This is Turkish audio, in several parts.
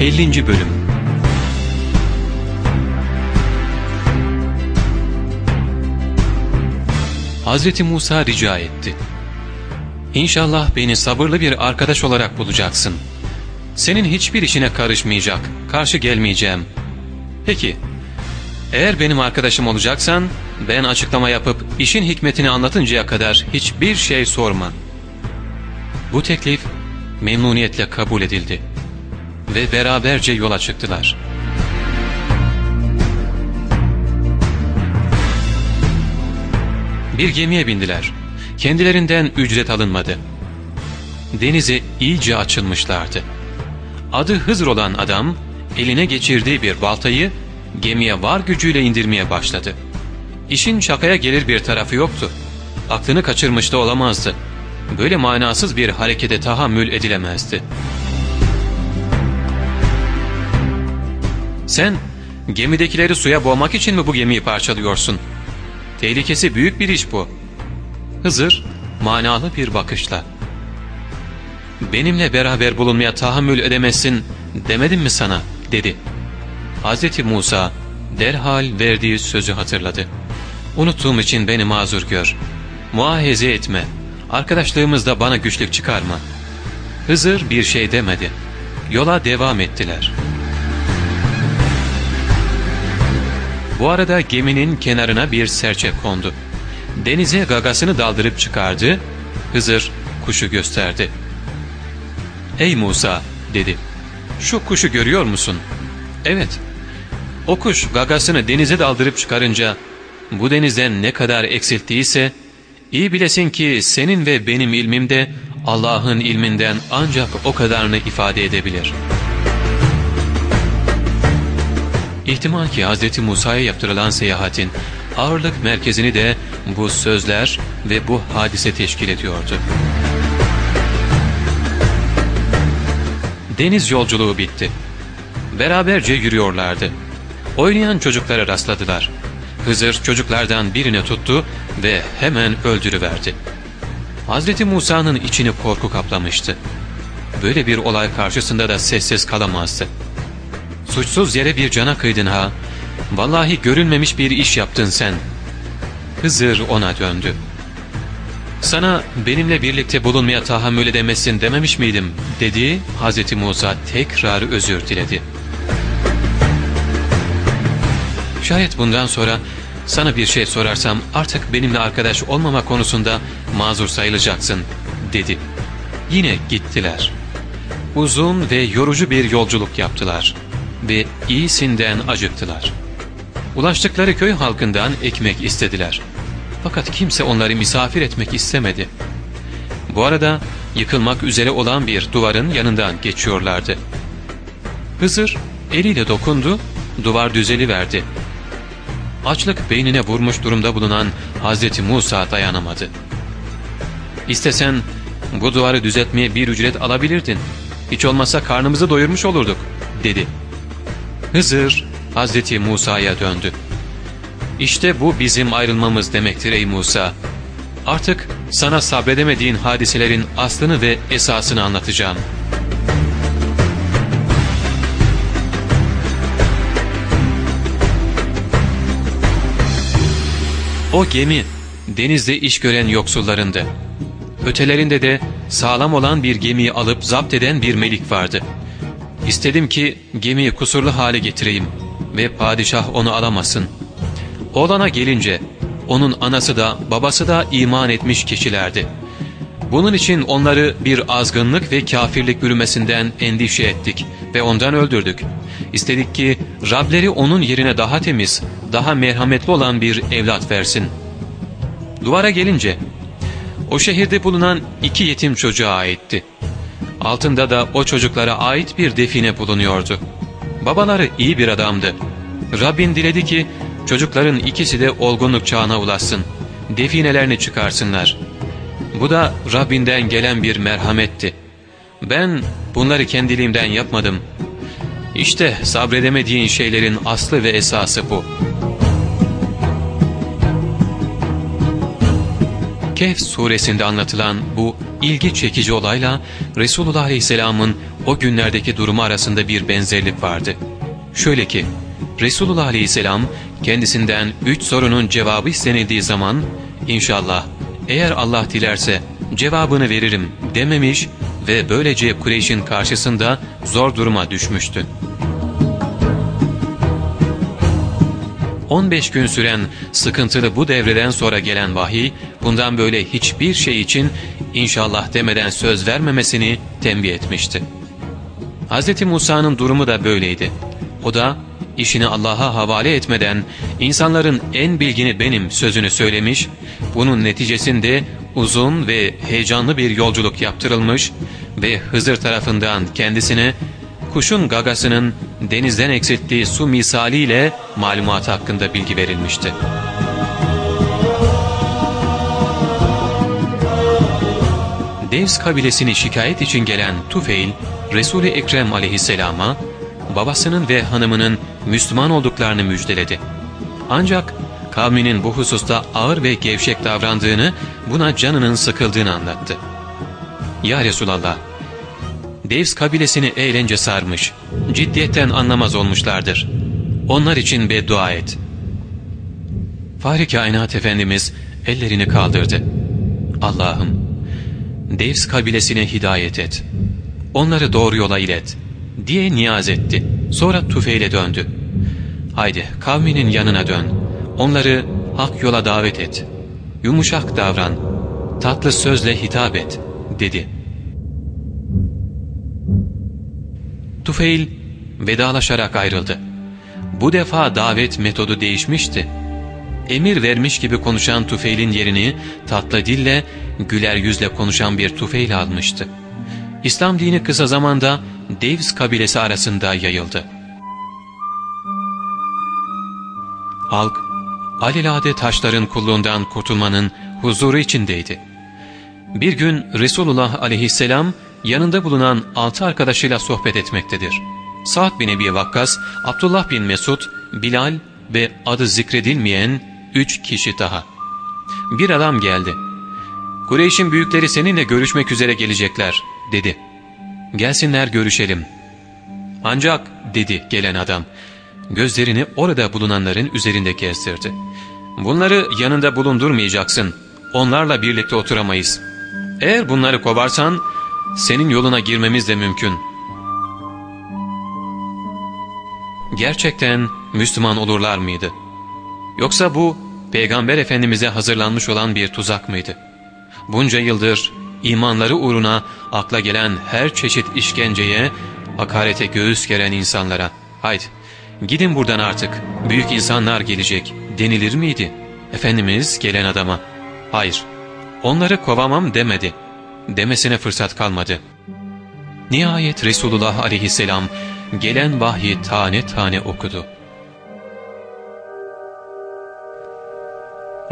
50. Bölüm Hazreti Musa rica etti. İnşallah beni sabırlı bir arkadaş olarak bulacaksın. Senin hiçbir işine karışmayacak, karşı gelmeyeceğim. Peki, eğer benim arkadaşım olacaksan, ben açıklama yapıp işin hikmetini anlatıncaya kadar hiçbir şey sorma. Bu teklif memnuniyetle kabul edildi ve beraberce yola çıktılar. Bir gemiye bindiler. Kendilerinden ücret alınmadı. Denize iyice açılmışlardı. Adı Hızır olan adam eline geçirdiği bir baltayı gemiye var gücüyle indirmeye başladı. İşin şakaya gelir bir tarafı yoktu. Aklını kaçırmış da olamazdı. Böyle manasız bir harekete tahammül edilemezdi. Sen gemidekileri suya boğmak için mi bu gemiyi parçalıyorsun? Tehlikesi büyük bir iş bu. Hızır manalı bir bakışla. Benimle beraber bulunmaya tahammül edemezsin demedim mi sana dedi. Hz. Musa derhal verdiği sözü hatırladı. Unuttuğum için beni mazur gör. Muahize etme. Arkadaşlığımızda bana güçlük çıkarma. Hızır bir şey demedi. Yola devam ettiler. Bu arada geminin kenarına bir serçe kondu. Denize gagasını daldırıp çıkardı. Hızır kuşu gösterdi. ''Ey Musa'' dedi. ''Şu kuşu görüyor musun?'' ''Evet.'' O kuş gagasını denize daldırıp çıkarınca bu denizden ne kadar eksilttiyse iyi bilesin ki senin ve benim ilmimde Allah'ın ilminden ancak o kadarını ifade edebilir. İhtimal ki Hz. Musa'ya yaptırılan seyahatin ağırlık merkezini de bu sözler ve bu hadise teşkil ediyordu. Deniz yolculuğu bitti. Beraberce yürüyorlardı. Oynayan çocuklara rastladılar. Hızır çocuklardan birini tuttu ve hemen öldürüverdi. Hazreti Musa'nın içini korku kaplamıştı. Böyle bir olay karşısında da sessiz kalamazdı. Suçsuz yere bir cana kıydın ha. Vallahi görünmemiş bir iş yaptın sen. Hızır ona döndü. Sana benimle birlikte bulunmaya tahammül edemezsin dememiş miydim dedi Hazreti Musa tekrar özür diledi. Şayet bundan sonra sana bir şey sorarsam artık benimle arkadaş olmama konusunda mazur sayılacaksın dedi. Yine gittiler. Uzun ve yorucu bir yolculuk yaptılar ve iyisinden acıktılar. Ulaştıkları köy halkından ekmek istediler. Fakat kimse onları misafir etmek istemedi. Bu arada yıkılmak üzere olan bir duvarın yanından geçiyorlardı. Hızır eliyle dokundu, duvar düzeli verdi. Açlık beynine vurmuş durumda bulunan Hazreti Musa dayanamadı. İstesen bu duvarı düzeltmeye bir ücret alabilirdin. Hiç olmazsa karnımızı doyurmuş olurduk, dedi. Hızır Hazreti Musa'ya döndü. İşte bu bizim ayrılmamız demektir ey Musa. Artık sana sabredemediğin hadiselerin aslını ve esasını anlatacağım. O gemi denizde iş gören yoksullarındı. Ötelerinde de sağlam olan bir gemiyi alıp zapt eden bir melik vardı. İstedim ki gemiyi kusurlu hale getireyim ve padişah onu alamasın. Oğlana gelince onun anası da babası da iman etmiş kişilerdi. Bunun için onları bir azgınlık ve kafirlik bürümesinden endişe ettik ve ondan öldürdük. İstedik ki Rableri onun yerine daha temiz, daha merhametli olan bir evlat versin. Duvara gelince, o şehirde bulunan iki yetim çocuğa aitti. Altında da o çocuklara ait bir define bulunuyordu. Babaları iyi bir adamdı. Rabbin diledi ki çocukların ikisi de olgunluk çağına ulaşsın. Definelerini çıkarsınlar. Bu da Rabbinden gelen bir merhametti. Ben bunları kendiliğimden yapmadım. İşte sabredemediğin şeylerin aslı ve esası bu. Kehf suresinde anlatılan bu ilgi çekici olayla Resulullah Aleyhisselam'ın o günlerdeki durumu arasında bir benzerlik vardı. Şöyle ki, Resulullah Aleyhisselam kendisinden üç sorunun cevabı istenildiği zaman inşallah eğer Allah dilerse cevabını veririm dememiş ve böylece Kureyş'in karşısında zor duruma düşmüştü. 15 gün süren sıkıntılı bu devreden sonra gelen vahiy, bundan böyle hiçbir şey için inşallah demeden söz vermemesini tembih etmişti. Hz. Musa'nın durumu da böyleydi. O da işini Allah'a havale etmeden insanların en bilgini benim sözünü söylemiş, bunun neticesinde uzun ve heyecanlı bir yolculuk yaptırılmış ve Hızır tarafından kendisine kuşun gagasının denizden eksilttiği su misaliyle malumat hakkında bilgi verilmişti. Devs kabilesini şikayet için gelen Tufeil, Resul-i Ekrem aleyhisselama babasının ve hanımının Müslüman olduklarını müjdeledi. Ancak kavminin bu hususta ağır ve gevşek davrandığını, buna canının sıkıldığını anlattı. ''Ya Resulallah, Devs kabilesini eğlence sarmış, ciddiyetten anlamaz olmuşlardır. Onlar için beddua et.'' Fahri Kainat Efendimiz ellerini kaldırdı. ''Allah'ım, Devs kabilesine hidayet et. Onları doğru yola ilet.'' diye niyaz etti. Sonra tüfeğiyle döndü. ''Haydi kavminin yanına dön.'' Onları hak yola davet et. Yumuşak davran. Tatlı sözle hitap et, dedi. Tufeil vedalaşarak ayrıldı. Bu defa davet metodu değişmişti. Emir vermiş gibi konuşan Tufeil'in yerini tatlı dille, güler yüzle konuşan bir Tufeil almıştı. İslam dini kısa zamanda Devs kabilesi arasında yayıldı. Halk alelade taşların kulluğundan kurtulmanın huzuru içindeydi. Bir gün Resulullah aleyhisselam yanında bulunan altı arkadaşıyla sohbet etmektedir. Sa'd bin Ebi Vakkas, Abdullah bin Mesud, Bilal ve adı zikredilmeyen üç kişi daha. Bir adam geldi. Kureyş'in büyükleri seninle görüşmek üzere gelecekler dedi. Gelsinler görüşelim. Ancak dedi gelen adam gözlerini orada bulunanların üzerinde gezdirdi. Bunları yanında bulundurmayacaksın. Onlarla birlikte oturamayız. Eğer bunları kovarsan senin yoluna girmemiz de mümkün. Gerçekten Müslüman olurlar mıydı? Yoksa bu Peygamber Efendimiz'e hazırlanmış olan bir tuzak mıydı? Bunca yıldır imanları uğruna akla gelen her çeşit işkenceye, hakarete göğüs geren insanlara, haydi gidin buradan artık, büyük insanlar gelecek denilir miydi? Efendimiz gelen adama, hayır, onları kovamam demedi. Demesine fırsat kalmadı. Nihayet Resulullah aleyhisselam gelen vahyi tane tane okudu.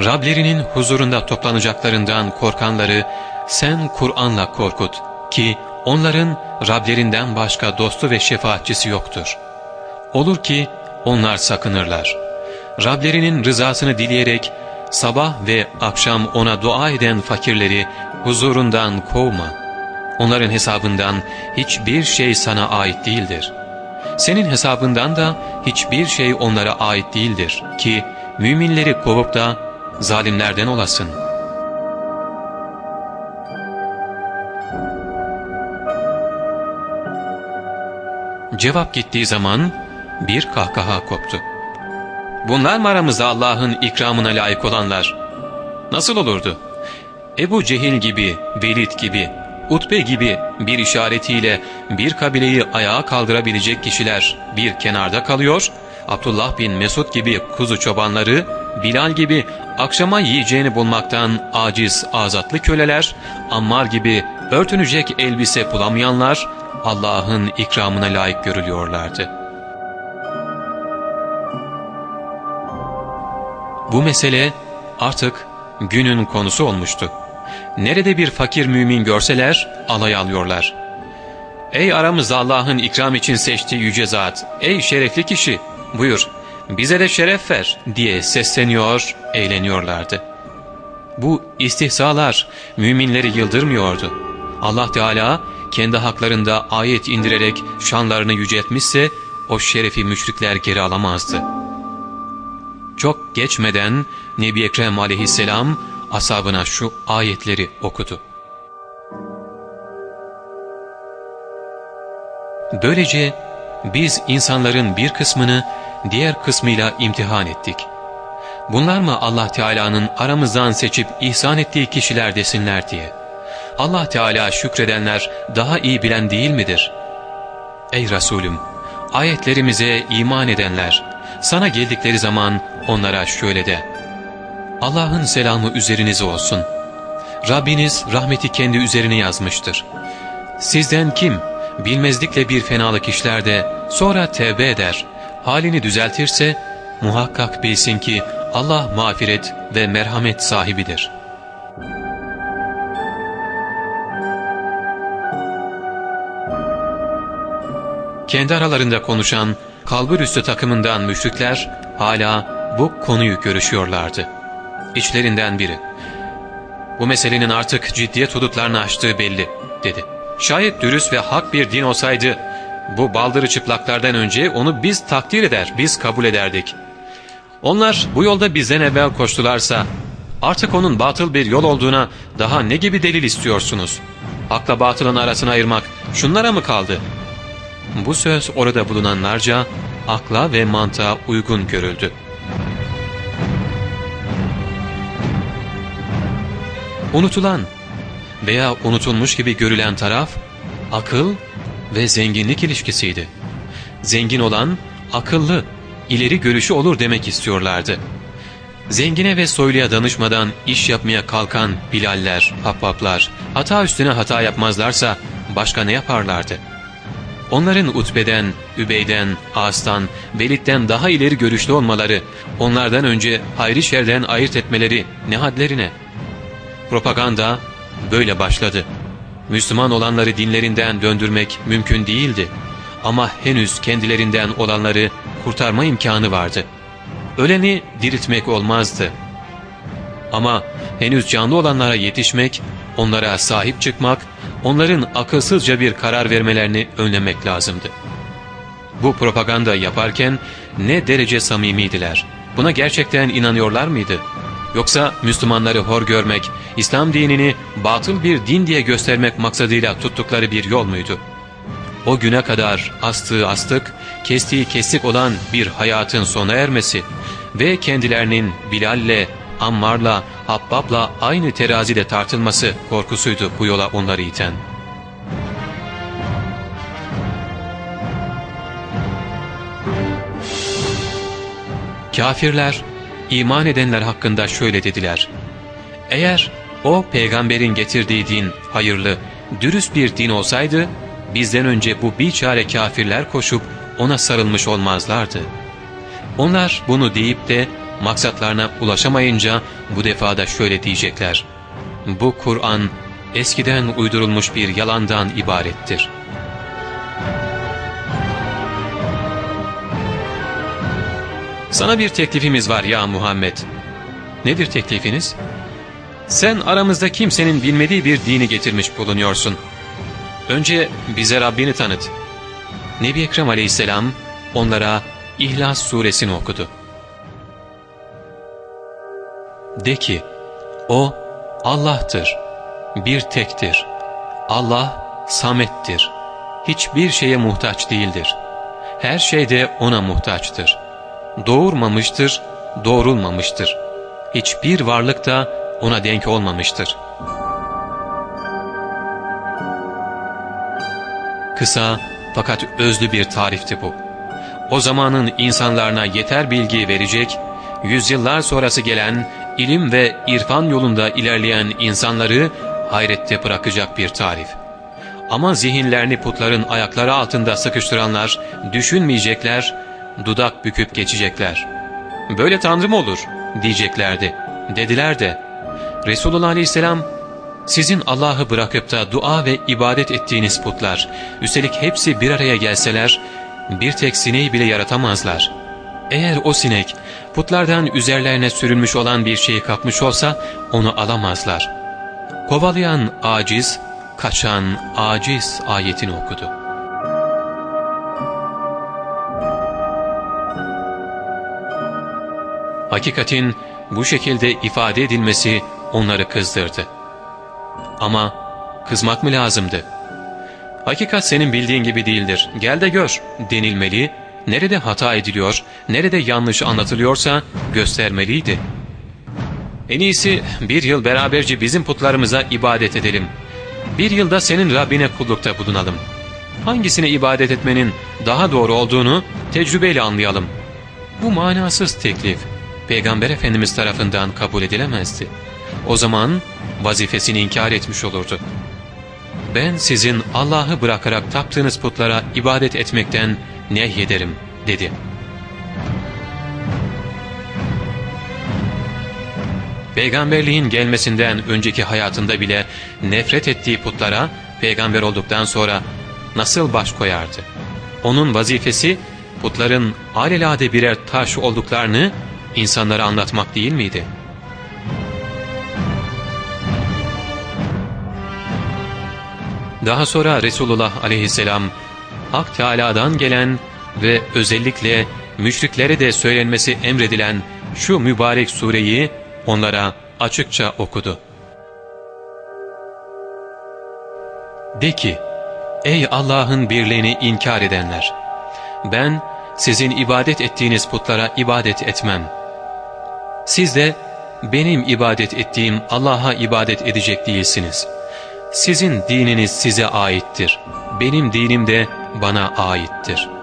Rablerinin huzurunda toplanacaklarından korkanları sen Kur'an'la korkut ki onların Rablerinden başka dostu ve şefaatçisi yoktur. Olur ki onlar sakınırlar. Rablerinin rızasını dileyerek sabah ve akşam ona dua eden fakirleri huzurundan kovma. Onların hesabından hiçbir şey sana ait değildir. Senin hesabından da hiçbir şey onlara ait değildir ki müminleri kovup da zalimlerden olasın. Cevap gittiği zaman bir kahkaha koptu. Bunlar mı aramızda Allah'ın ikramına layık olanlar? Nasıl olurdu? Ebu Cehil gibi, Velid gibi, Utbe gibi bir işaretiyle bir kabileyi ayağa kaldırabilecek kişiler bir kenarda kalıyor, Abdullah bin Mesud gibi kuzu çobanları, Bilal gibi akşama yiyeceğini bulmaktan aciz azatlı köleler, Ammar gibi örtünecek elbise bulamayanlar Allah'ın ikramına layık görülüyorlardı.'' Bu mesele artık günün konusu olmuştu. Nerede bir fakir mümin görseler alay alıyorlar. Ey aramızda Allah'ın ikram için seçtiği yüce zat, ey şerefli kişi buyur bize de şeref ver diye sesleniyor, eğleniyorlardı. Bu istihzalar müminleri yıldırmıyordu. Allah Teala kendi haklarında ayet indirerek şanlarını yüceltmişse o şerefi müşrikler geri alamazdı. Çok geçmeden Nebi Ekrem aleyhisselam asabına şu ayetleri okudu. Böylece biz insanların bir kısmını diğer kısmıyla imtihan ettik. Bunlar mı Allah Teala'nın aramızdan seçip ihsan ettiği kişiler desinler diye. Allah Teala şükredenler daha iyi bilen değil midir? Ey Resulüm! Ayetlerimize iman edenler, sana geldikleri zaman onlara şöyle de. Allah'ın selamı üzerinize olsun. Rabbiniz rahmeti kendi üzerine yazmıştır. Sizden kim bilmezlikle bir fenalık işlerde sonra tevbe eder, halini düzeltirse muhakkak bilsin ki Allah mağfiret ve merhamet sahibidir. Kendi aralarında konuşan kalbur üstü takımından müşrikler hala bu konuyu görüşüyorlardı. İçlerinden biri, ''Bu meselenin artık ciddiyet hudutlarını aştığı belli.'' dedi. ''Şayet dürüst ve hak bir din olsaydı, bu baldırı çıplaklardan önce onu biz takdir eder, biz kabul ederdik. Onlar bu yolda bizden evvel koştularsa, artık onun batıl bir yol olduğuna daha ne gibi delil istiyorsunuz? Hakla batılın arasını ayırmak şunlara mı kaldı?'' Bu söz orada bulunanlarca akla ve mantığa uygun görüldü. Unutulan veya unutulmuş gibi görülen taraf akıl ve zenginlik ilişkisiydi. Zengin olan akıllı, ileri görüşü olur demek istiyorlardı. Zengine ve soyluya danışmadan iş yapmaya kalkan bilaller, happaplar, hata üstüne hata yapmazlarsa başka ne yaparlardı? Onların Utbe'den, Übey'den, As'tan, Velid'den daha ileri görüşlü olmaları, onlardan önce hayri şerden ayırt etmeleri ne hadlerine? Propaganda böyle başladı. Müslüman olanları dinlerinden döndürmek mümkün değildi. Ama henüz kendilerinden olanları kurtarma imkanı vardı. Öleni diriltmek olmazdı. Ama henüz canlı olanlara yetişmek, onlara sahip çıkmak, onların akılsızca bir karar vermelerini önlemek lazımdı. Bu propaganda yaparken ne derece samimiydiler? Buna gerçekten inanıyorlar mıydı? Yoksa Müslümanları hor görmek, İslam dinini batıl bir din diye göstermek maksadıyla tuttukları bir yol muydu? O güne kadar astığı astık, kestiği kestik olan bir hayatın sona ermesi ve kendilerinin Bilal'le, Ammar'la, Habbab'la aynı terazide tartılması korkusuydu bu yola onları iten. Kafirler, iman edenler hakkında şöyle dediler. Eğer o peygamberin getirdiği din hayırlı, dürüst bir din olsaydı, bizden önce bu biçare kafirler koşup ona sarılmış olmazlardı. Onlar bunu deyip de maksatlarına ulaşamayınca bu defada şöyle diyecekler. Bu Kur'an eskiden uydurulmuş bir yalandan ibarettir. Sana bir teklifimiz var ya Muhammed. Nedir teklifiniz? Sen aramızda kimsenin bilmediği bir dini getirmiş bulunuyorsun. Önce bize Rabbini tanıt. Nebi Ekrem aleyhisselam onlara İhlas suresini okudu. De ki, O Allah'tır, bir tektir. Allah samettir, hiçbir şeye muhtaç değildir. Her şeyde O'na muhtaçtır. Doğurmamıştır, doğrulmamıştır. Hiçbir varlık da O'na denk olmamıştır. Kısa fakat özlü bir tarifti bu. O zamanın insanlarına yeter bilgi verecek, yüzyıllar sonrası gelen ilim ve irfan yolunda ilerleyen insanları hayrette bırakacak bir tarif. Ama zihinlerini putların ayakları altında sıkıştıranlar düşünmeyecekler, dudak büküp geçecekler. Böyle tanrı mı olur diyeceklerdi. Dediler de Resulullah Aleyhisselam sizin Allah'ı bırakıp da dua ve ibadet ettiğiniz putlar, üstelik hepsi bir araya gelseler, bir tek sineği bile yaratamazlar. Eğer o sinek putlardan üzerlerine sürülmüş olan bir şeyi kapmış olsa onu alamazlar. Kovalayan aciz, kaçan aciz ayetini okudu. Hakikatin bu şekilde ifade edilmesi onları kızdırdı. Ama kızmak mı lazımdı? Hakikat senin bildiğin gibi değildir. Gel de gör denilmeli, nerede hata ediliyor, nerede yanlış anlatılıyorsa göstermeliydi. En iyisi bir yıl beraberce bizim putlarımıza ibadet edelim. Bir yılda senin Rabbine kullukta bulunalım. Hangisine ibadet etmenin daha doğru olduğunu tecrübeyle anlayalım. Bu manasız teklif Peygamber Efendimiz tarafından kabul edilemezdi. O zaman vazifesini inkar etmiş olurdu. Ben sizin Allah'ı bırakarak taptığınız putlara ibadet etmekten nehyederim dedi. Peygamberliğin gelmesinden önceki hayatında bile nefret ettiği putlara peygamber olduktan sonra nasıl baş koyardı? Onun vazifesi putların alelade birer taş olduklarını insanlara anlatmak değil miydi? Daha sonra Resulullah aleyhisselam Hak Teala'dan gelen ve özellikle müşriklere de söylenmesi emredilen şu mübarek sureyi onlara açıkça okudu. De ki, ey Allah'ın birliğini inkar edenler! Ben sizin ibadet ettiğiniz putlara ibadet etmem. Siz de benim ibadet ettiğim Allah'a ibadet edecek değilsiniz. Sizin dininiz size aittir. Benim dinim de bana aittir.''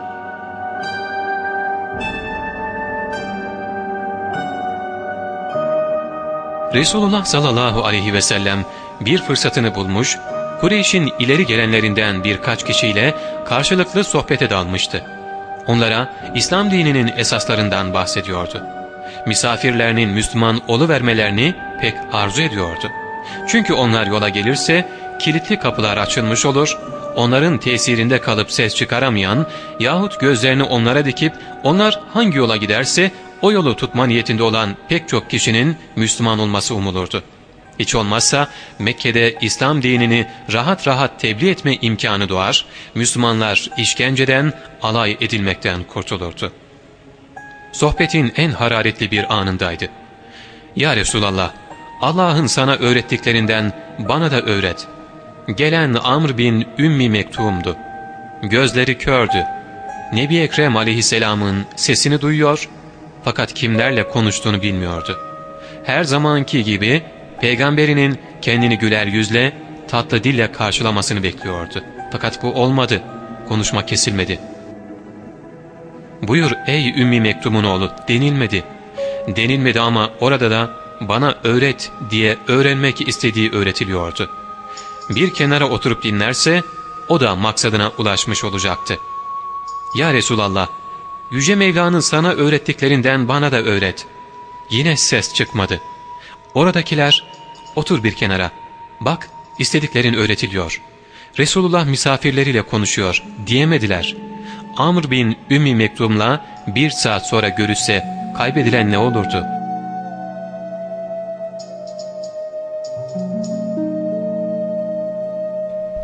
Resulullah sallallahu aleyhi ve sellem bir fırsatını bulmuş, Kureyş'in ileri gelenlerinden birkaç kişiyle karşılıklı sohbete dalmıştı. Onlara İslam dininin esaslarından bahsediyordu. Misafirlerinin Müslüman oluvermelerini pek arzu ediyordu. Çünkü onlar yola gelirse kilitli kapılar açılmış olur, onların tesirinde kalıp ses çıkaramayan yahut gözlerini onlara dikip onlar hangi yola giderse o yolu tutma niyetinde olan pek çok kişinin Müslüman olması umulurdu. Hiç olmazsa Mekke'de İslam dinini rahat rahat tebliğ etme imkanı doğar, Müslümanlar işkenceden, alay edilmekten kurtulurdu. Sohbetin en hararetli bir anındaydı. ''Ya Resulallah, Allah'ın sana öğrettiklerinden bana da öğret.'' Gelen Amr bin Ümmi Mektum'du. Gözleri kördü. Nebi Ekrem aleyhisselamın sesini duyuyor fakat kimlerle konuştuğunu bilmiyordu. Her zamanki gibi peygamberinin kendini güler yüzle, tatlı dille karşılamasını bekliyordu. Fakat bu olmadı. Konuşma kesilmedi. ''Buyur ey Ümmi Mektum'un oğlu'' denilmedi. Denilmedi ama orada da bana öğret diye öğrenmek istediği öğretiliyordu. Bir kenara oturup dinlerse o da maksadına ulaşmış olacaktı. ''Ya Resulallah, Yüce Mevla'nın sana öğrettiklerinden bana da öğret. Yine ses çıkmadı. Oradakiler, otur bir kenara. Bak, istediklerin öğretiliyor. Resulullah misafirleriyle konuşuyor diyemediler. Amr bin Ümmi Mektum'la bir saat sonra görüşse kaybedilen ne olurdu?''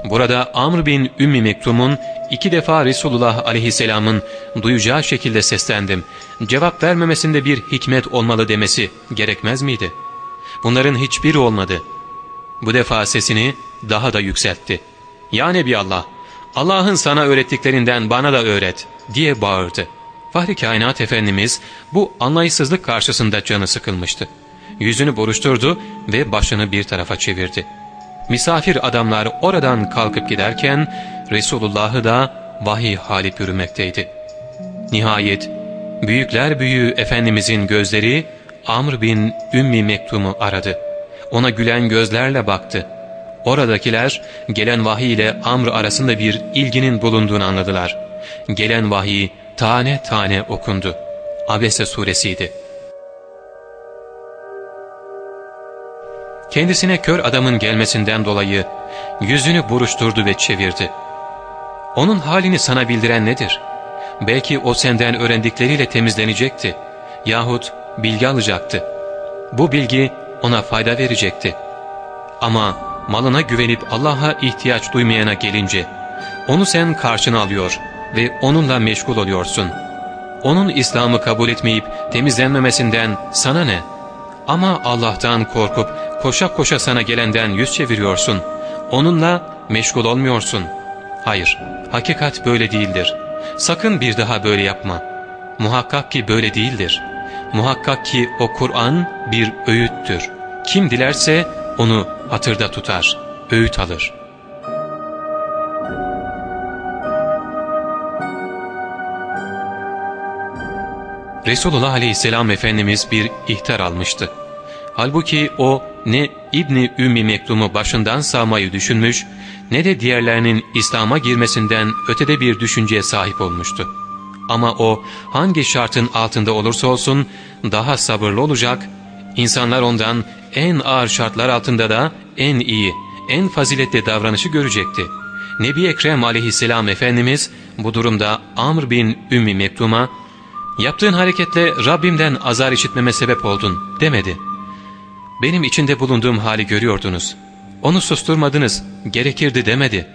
Burada Amr bin Ümmi Mektum'un iki defa Resulullah aleyhisselamın duyacağı şekilde seslendim. Cevap vermemesinde bir hikmet olmalı demesi gerekmez miydi? Bunların hiçbiri olmadı. Bu defa sesini daha da yükseltti. ''Ya Nebi Allah, Allah'ın sana öğrettiklerinden bana da öğret.'' diye bağırdı. Fahri Kainat Efendimiz bu anlayışsızlık karşısında canı sıkılmıştı. Yüzünü buruşturdu ve başını bir tarafa çevirdi. Misafir adamlar oradan kalkıp giderken Resulullah'ı da vahiy halip yürümekteydi. Nihayet büyükler büyüğü Efendimizin gözleri Amr bin Ümmi Mektum'u aradı. Ona gülen gözlerle baktı. Oradakiler gelen vahiy ile Amr arasında bir ilginin bulunduğunu anladılar. Gelen vahiy tane tane okundu. Abese suresiydi. Kendisine kör adamın gelmesinden dolayı yüzünü buruşturdu ve çevirdi. Onun halini sana bildiren nedir? Belki o senden öğrendikleriyle temizlenecekti. Yahut bilgi alacaktı. Bu bilgi ona fayda verecekti. Ama malına güvenip Allah'a ihtiyaç duymayana gelince, onu sen karşına alıyor ve onunla meşgul oluyorsun. Onun İslam'ı kabul etmeyip temizlenmemesinden sana ne? Ama Allah'tan korkup koşa koşa sana gelenden yüz çeviriyorsun. Onunla meşgul olmuyorsun. Hayır, hakikat böyle değildir. Sakın bir daha böyle yapma. Muhakkak ki böyle değildir. Muhakkak ki o Kur'an bir öğüttür. Kim dilerse onu hatırda tutar, öğüt alır. Resulullah Aleyhisselam Efendimiz bir ihtar almıştı. Halbuki o ne İbni Ümmi Mektum'u başından sağmayı düşünmüş ne de diğerlerinin İslam'a girmesinden ötede bir düşünceye sahip olmuştu. Ama o hangi şartın altında olursa olsun daha sabırlı olacak, insanlar ondan en ağır şartlar altında da en iyi, en faziletli davranışı görecekti. Nebi Ekrem aleyhisselam Efendimiz bu durumda Amr bin Ümmi Mektum'a ''Yaptığın hareketle Rabbimden azar işitmeme sebep oldun.'' demedi. ''Benim içinde bulunduğum hali görüyordunuz. Onu susturmadınız, gerekirdi.'' demedi.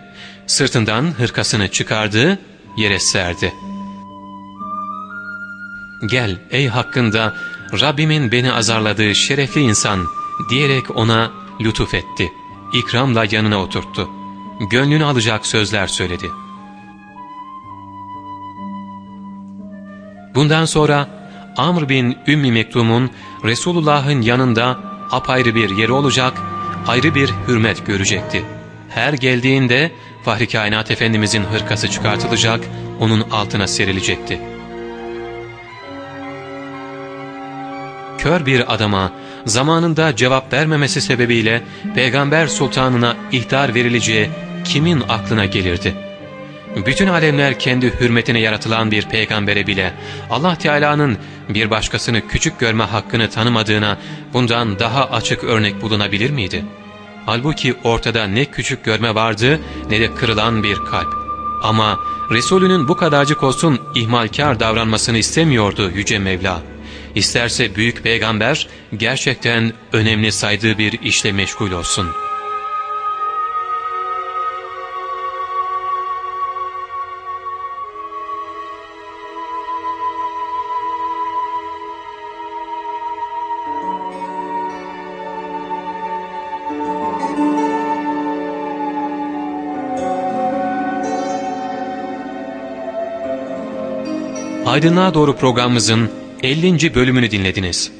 Sırtından hırkasını çıkardı, yere serdi. ''Gel ey hakkında Rabbimin beni azarladığı şerefli insan.'' diyerek ona lütuf etti. İkramla yanına oturttu. Gönlünü alacak sözler söyledi. Bundan sonra Amr bin Ümmi Mektum'un Resulullah'ın yanında apayrı bir yeri olacak, ayrı bir hürmet görecekti. Her geldiğinde Fahri Kainat Efendimizin hırkası çıkartılacak, onun altına serilecekti. Kör bir adama zamanında cevap vermemesi sebebiyle Peygamber Sultanına ihtar verileceği kimin aklına gelirdi? Bütün alemler kendi hürmetine yaratılan bir peygambere bile Allah Teala'nın bir başkasını küçük görme hakkını tanımadığına bundan daha açık örnek bulunabilir miydi? Halbuki ortada ne küçük görme vardı ne de kırılan bir kalp. Ama Resulünün bu kadarcık olsun ihmalkar davranmasını istemiyordu Yüce Mevla. İsterse büyük peygamber gerçekten önemli saydığı bir işle meşgul olsun. Aydınlığa Doğru programımızın 50. bölümünü dinlediniz.